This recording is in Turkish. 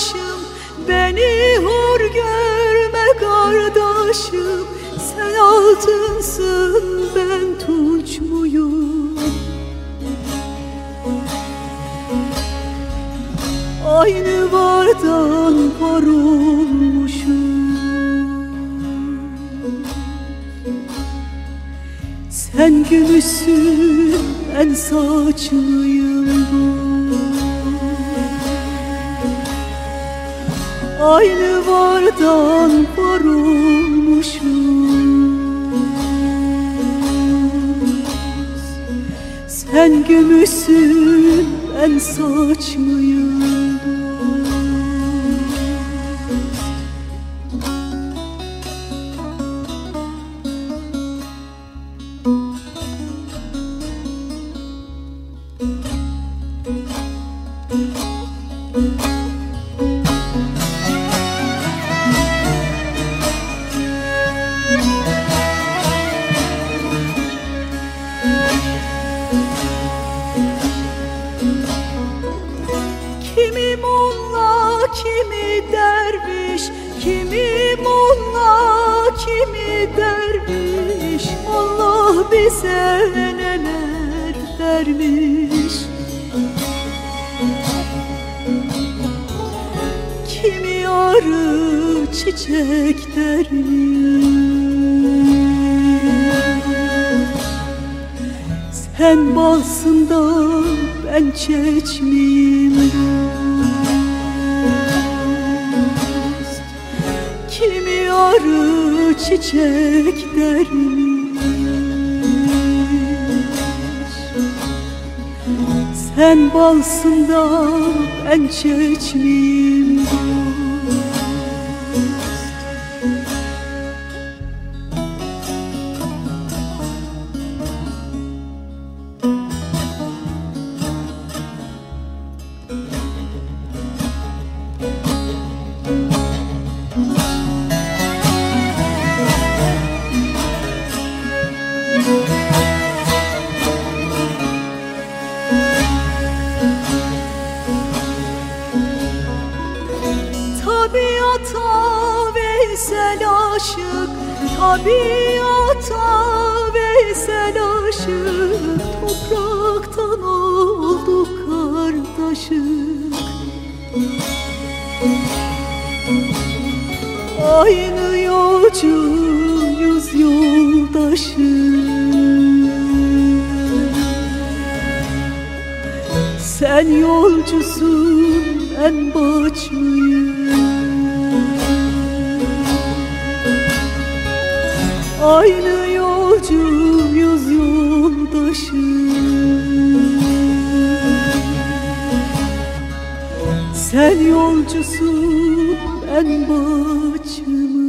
başım Beni hor görme kardeşim. Sen altınsın ben tunç muyum? Aynı vardan var olmuşum Sen gümüşsün ben saçlıyım. Aynı vardan var olmuşuz Sen gümüşsün ben saçlıyım kimi derviş Kimi molla, kimi derviş. Allah bize neler vermiş. Kimi arı çiçek dermiş. Sen balsın da ben çeçmeyim Kimi arı çiçek dermiş. Sen balsın da ben çeçmeyim aşık Tabiata Veysel aşık. Topraktan olduk kardeşim. Aynı yolcuyuz yoldaşım Sen yolcusun ben başlıyım Aynı yolcuyuz yoldaşım Sen yolcusun ben başlıyım